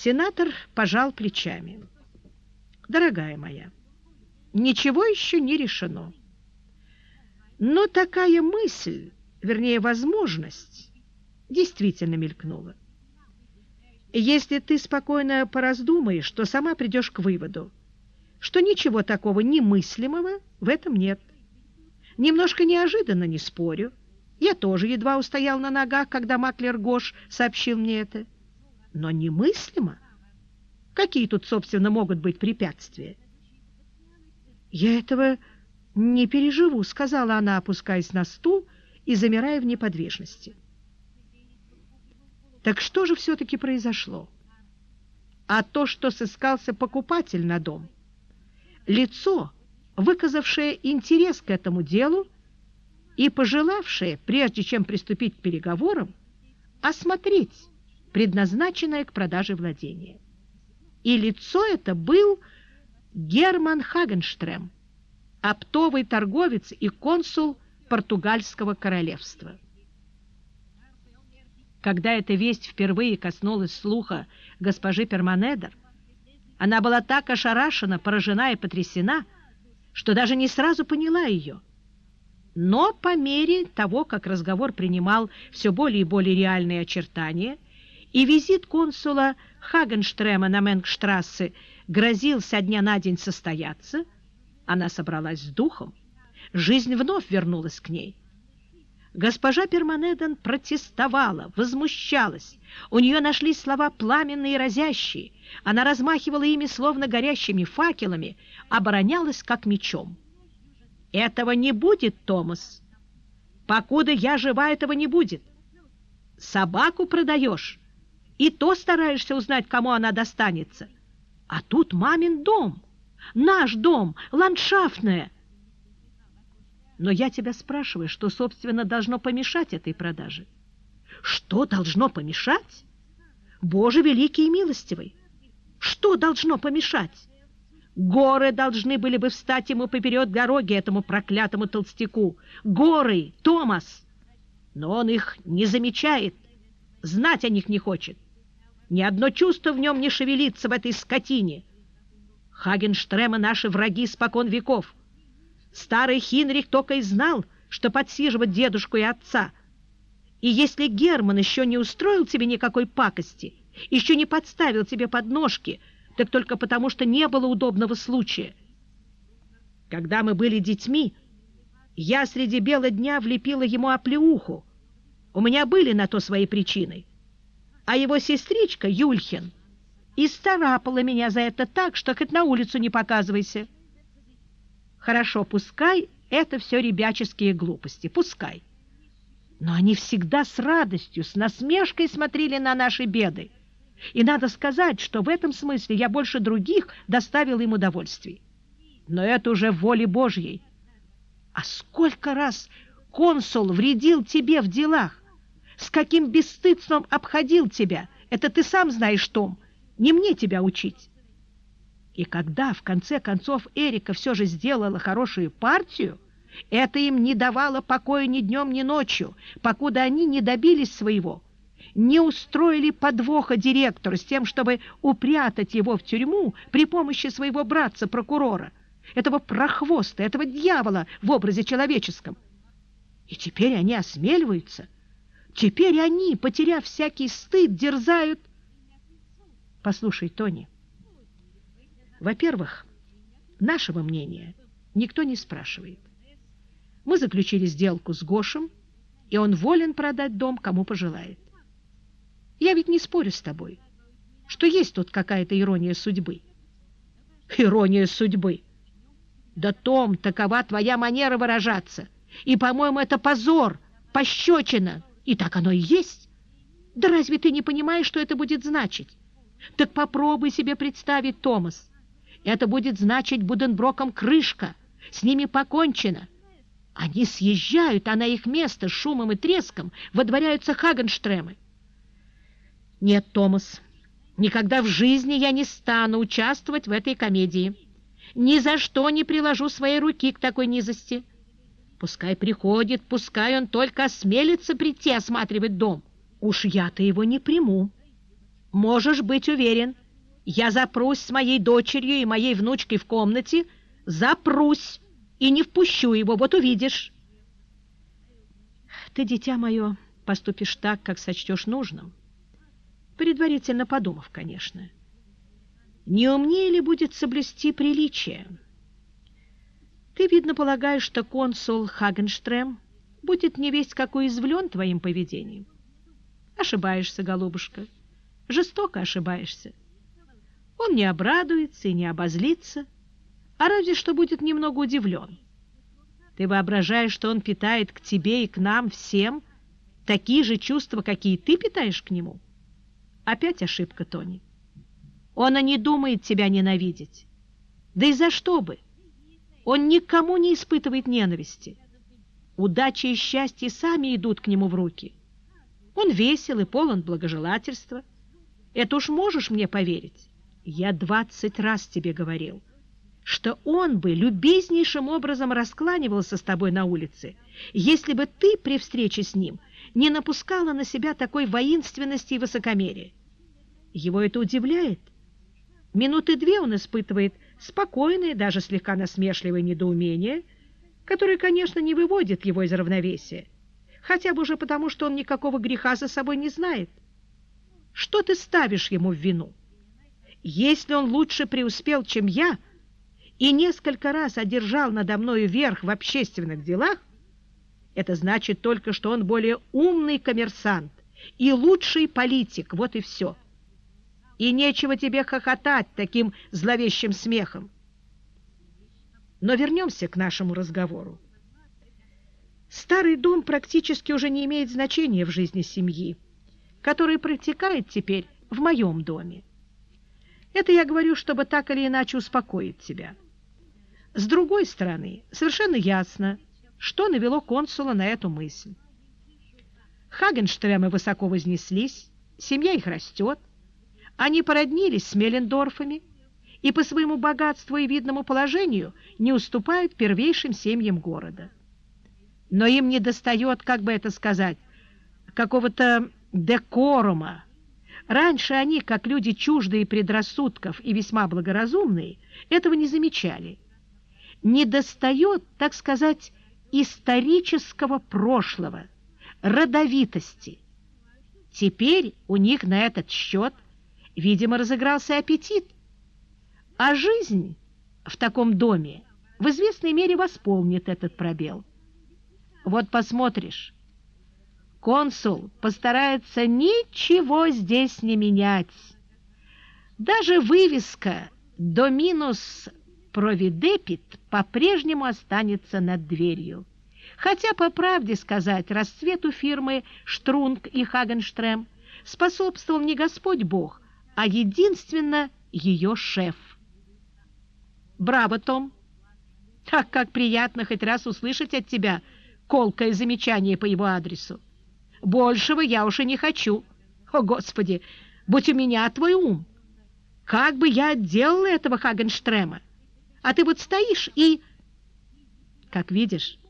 Сенатор пожал плечами. «Дорогая моя, ничего еще не решено. Но такая мысль, вернее, возможность, действительно мелькнула. Если ты спокойно пораздумаешь, то сама придешь к выводу, что ничего такого немыслимого в этом нет. Немножко неожиданно, не спорю. Я тоже едва устоял на ногах, когда маклер Гош сообщил мне это. Но немыслимо? Какие тут, собственно, могут быть препятствия? Я этого не переживу, сказала она, опускаясь на стул и замирая в неподвижности. Так что же все-таки произошло? А то, что сыскался покупатель на дом. Лицо, выказавшее интерес к этому делу и пожелавшее, прежде чем приступить к переговорам, осмотреть предназначенное к продаже владение. И лицо это был Герман Хагенштрем, оптовый торговец и консул португальского королевства. Когда эта весть впервые коснулась слуха госпожи Перманедер, она была так ошарашена, поражена и потрясена, что даже не сразу поняла ее. Но по мере того, как разговор принимал все более и более реальные очертания, и визит консула Хагенштрема на Менгштрассе грозил со дня на день состояться, она собралась с духом, жизнь вновь вернулась к ней. Госпожа Перманеден протестовала, возмущалась. У нее нашлись слова пламенные и разящие. Она размахивала ими, словно горящими факелами, оборонялась, как мечом. «Этого не будет, Томас. Покуда я жива, этого не будет. Собаку продаешь, и то стараешься узнать, кому она достанется. А тут мамин дом, наш дом, ландшафтное». Но я тебя спрашиваю, что, собственно, должно помешать этой продаже? Что должно помешать? Боже великий и милостивый! Что должно помешать? Горы должны были бы встать ему поперед дороги, этому проклятому толстяку. Горы, Томас! Но он их не замечает, знать о них не хочет. Ни одно чувство в нем не шевелится в этой скотине. Хагенштрема наши враги спокон веков. Старый Хинрих только и знал, что подсиживать дедушку и отца. И если Герман еще не устроил тебе никакой пакости, еще не подставил тебе подножки, так только потому, что не было удобного случая. Когда мы были детьми, я среди бела дня влепила ему оплеуху. У меня были на то свои причины. А его сестричка Юльхин и старапала меня за это так, что хоть на улицу не показывайся. Хорошо, пускай это все ребяческие глупости, пускай. Но они всегда с радостью, с насмешкой смотрели на наши беды. И надо сказать, что в этом смысле я больше других доставил им удовольствие. Но это уже воле Божьей. А сколько раз консул вредил тебе в делах? С каким бесстыдством обходил тебя? Это ты сам знаешь, Том. Не мне тебя учить. И когда, в конце концов, Эрика все же сделала хорошую партию, это им не давало покоя ни днем, ни ночью, покуда они не добились своего, не устроили подвоха директору с тем, чтобы упрятать его в тюрьму при помощи своего братца-прокурора, этого прохвоста, этого дьявола в образе человеческом. И теперь они осмеливаются. Теперь они, потеряв всякий стыд, дерзают. Послушай, Тони, — во-первых, нашего мнения никто не спрашивает. Мы заключили сделку с Гошем, и он волен продать дом, кому пожелает. Я ведь не спорю с тобой, что есть тут какая-то ирония судьбы. Ирония судьбы. Да, Том, такова твоя манера выражаться. И, по-моему, это позор, пощечина. И так оно и есть. Да разве ты не понимаешь, что это будет значить? Так попробуй себе представить, Томас, это будет значить Буденброком крышка. С ними покончено. Они съезжают, а на их место шумом и треском водворяются Хагенштремы. Нет, Томас, никогда в жизни я не стану участвовать в этой комедии. Ни за что не приложу своей руки к такой низости. Пускай приходит, пускай он только осмелится прийти осматривать дом. Уж я-то его не приму. Можешь быть уверен, я запрусь с моей дочерью и моей внучкой в комнате, запрусь и не впущу его, вот увидишь. Ты, дитя мое, поступишь так, как сочтешь нужным, предварительно подумав, конечно. Не умнее ли будет соблюсти приличие? Ты, видно, полагаешь, что консул Хагенштрем будет не весть какой извлен твоим поведением. Ошибаешься, голубушка, жестоко ошибаешься. Он не обрадуется и не обозлится, а разве что будет немного удивлен. Ты воображаешь, что он питает к тебе и к нам всем такие же чувства, какие ты питаешь к нему? Опять ошибка, Тони. Он и не думает тебя ненавидеть. Да и за что бы? Он никому не испытывает ненависти. Удача и счастье сами идут к нему в руки. Он весел и полон благожелательства. Это уж можешь мне поверить. Я двадцать раз тебе говорил, что он бы любезнейшим образом раскланивался с тобой на улице, если бы ты при встрече с ним не напускала на себя такой воинственности и высокомерия. Его это удивляет. Минуты две он испытывает спокойное, даже слегка насмешливое недоумение, которое, конечно, не выводит его из равновесия, хотя бы уже потому, что он никакого греха за собой не знает. Что ты ставишь ему в вину? Если он лучше преуспел, чем я, и несколько раз одержал надо мною верх в общественных делах, это значит только, что он более умный коммерсант и лучший политик, вот и все и нечего тебе хохотать таким зловещим смехом. Но вернемся к нашему разговору. Старый дом практически уже не имеет значения в жизни семьи, который протекает теперь в моем доме. Это я говорю, чтобы так или иначе успокоить тебя. С другой стороны, совершенно ясно, что навело консула на эту мысль. Хагенштремы высоко вознеслись, семья их растет, они породнились с Меллендорфами и по своему богатству и видному положению не уступают первейшим семьям города. Но им не достает, как бы это сказать, какого-то декорума. Раньше они, как люди чуждые предрассудков и весьма благоразумные, этого не замечали. Не достает, так сказать, исторического прошлого, родовитости. Теперь у них на этот счет – Видимо, разыгрался аппетит. А жизнь в таком доме в известной мере восполнит этот пробел. Вот посмотришь. Консул постарается ничего здесь не менять. Даже вывеска «Доминус провидепит» по-прежнему останется над дверью. Хотя, по правде сказать, расцвету фирмы «Штрунг» и «Хагенштрем» способствовал не Господь Бог, а единственно ее шеф. Браво, Том! Так как приятно хоть раз услышать от тебя колкое замечание по его адресу. Большего я уж и не хочу. О, Господи, будь у меня твой ум! Как бы я отделала этого Хагенштрема? А ты вот стоишь и... Как видишь,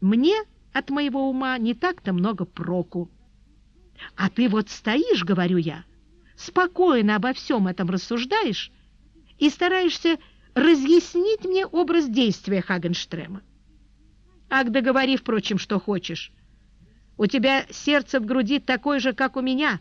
мне от моего ума не так-то много проку. А ты вот стоишь, говорю я, — спокойно обо всем этом рассуждаешь и стараешься разъяснить мне образ действия Хагенштрема. Ах, договори, впрочем, что хочешь. У тебя сердце в груди такое же, как у меня,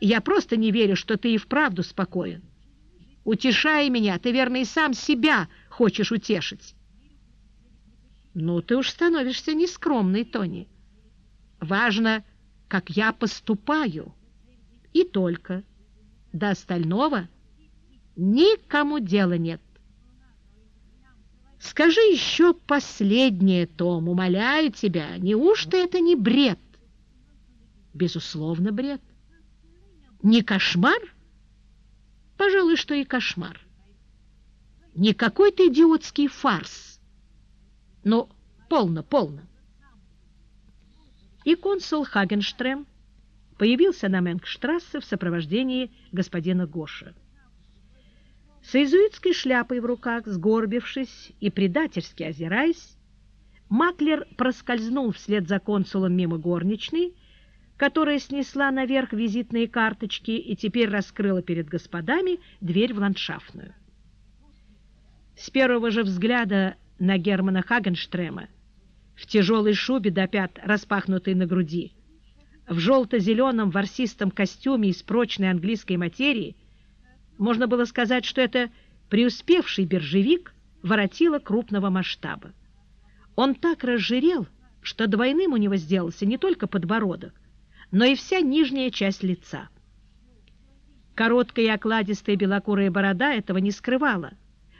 я просто не верю, что ты и вправду спокоен. Утешай меня, ты, верно, и сам себя хочешь утешить. Ну, ты уж становишься нескромной, Тони. Важно, как я поступаю, и только. До остального никому дела нет. Скажи еще последнее, Том, умоляю тебя, неужто это не бред? Безусловно, бред. Не кошмар? Пожалуй, что и кошмар. Не какой-то идиотский фарс. Но полно, полно. И консул Хагенштрем появился на Менгштрассе в сопровождении господина Гоша. С иезуитской шляпой в руках, сгорбившись и предательски озираясь, Маклер проскользнул вслед за консулом мимо горничной, которая снесла наверх визитные карточки и теперь раскрыла перед господами дверь в ландшафтную. С первого же взгляда на Германа Хагенштрема в тяжелой шубе до пят, распахнутой на груди, в желто-зеленом ворсистом костюме из прочной английской материи, можно было сказать, что это преуспевший биржевик воротила крупного масштаба. Он так разжирел, что двойным у него сделался не только подбородок, но и вся нижняя часть лица. Короткая и окладистая белокурая борода этого не скрывала.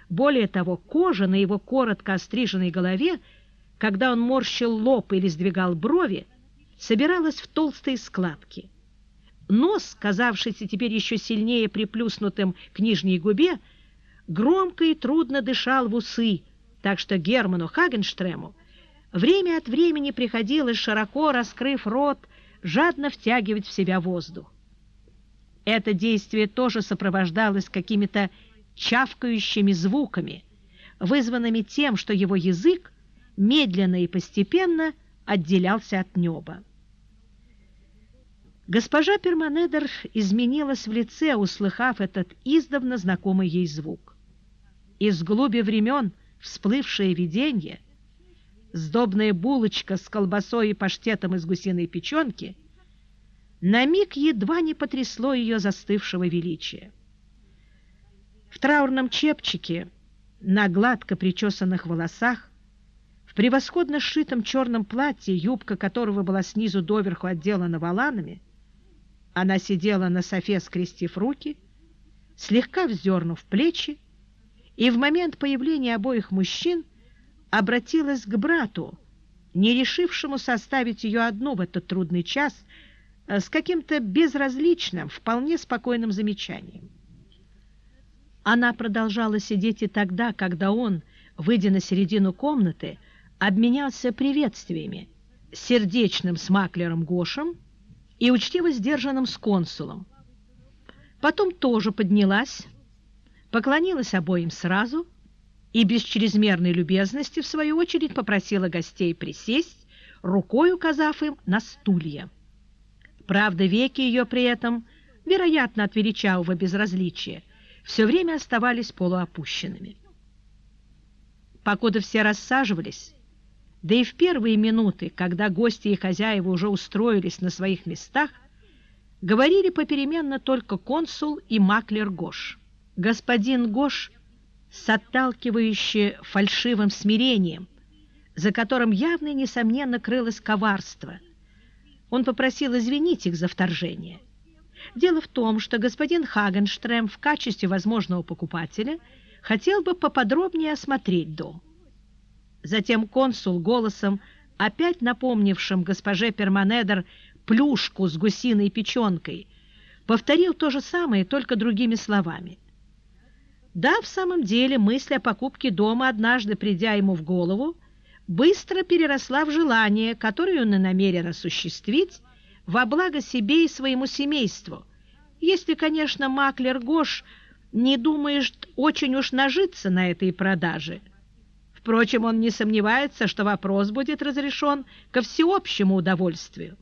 Более того, кожа на его коротко остриженной голове, когда он морщил лоб или сдвигал брови, собиралась в толстые складки. Нос, казавшийся теперь еще сильнее приплюснутым к нижней губе, громко и трудно дышал в усы, так что Герману Хагенштрему время от времени приходилось, широко раскрыв рот, жадно втягивать в себя воздух. Это действие тоже сопровождалось какими-то чавкающими звуками, вызванными тем, что его язык медленно и постепенно отделялся от неба. Госпожа Перманедер изменилась в лице, услыхав этот издавна знакомый ей звук. Из глуби времен всплывшее видение — сдобная булочка с колбасой и паштетом из гусиной печенки, на миг едва не потрясло ее застывшего величия. В траурном чепчике, на гладко причесанных волосах, в превосходно сшитом черном платье, юбка которого была снизу доверху отделана воланами, она сидела на софе, скрестив руки, слегка вздернув плечи, и в момент появления обоих мужчин обратилась к брату, не решившему составить ее одну в этот трудный час, э, с каким-то безразличным, вполне спокойным замечанием. Она продолжала сидеть и тогда, когда он, выйдя на середину комнаты, обменялся приветствиями сердечным с маклером Гошем и учтиво сдержанным с консулом. Потом тоже поднялась, поклонилась обоим сразу — и без чрезмерной любезности, в свою очередь, попросила гостей присесть, рукой указав им на стулья. Правда, веки ее при этом, вероятно, от величавого безразличия, все время оставались полуопущенными. Покуда все рассаживались, да и в первые минуты, когда гости и хозяева уже устроились на своих местах, говорили попеременно только консул и маклер Гош. Господин Гош с отталкивающе фальшивым смирением, за которым явно несомненно крылось коварство. Он попросил извинить их за вторжение. Дело в том, что господин Хагенштрем в качестве возможного покупателя хотел бы поподробнее осмотреть дом. Затем консул голосом, опять напомнившим госпоже Перманедер плюшку с гусиной печенкой, повторил то же самое, только другими словами – да, в самом деле, мысль о покупке дома, однажды придя ему в голову, быстро переросла в желание, которое он и намерен осуществить во благо себе и своему семейству, если, конечно, маклер Гош не думает очень уж нажиться на этой продаже. Впрочем, он не сомневается, что вопрос будет разрешен ко всеобщему удовольствию.